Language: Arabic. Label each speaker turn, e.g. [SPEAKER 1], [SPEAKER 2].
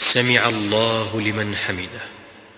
[SPEAKER 1] سمع الله لمن حمده.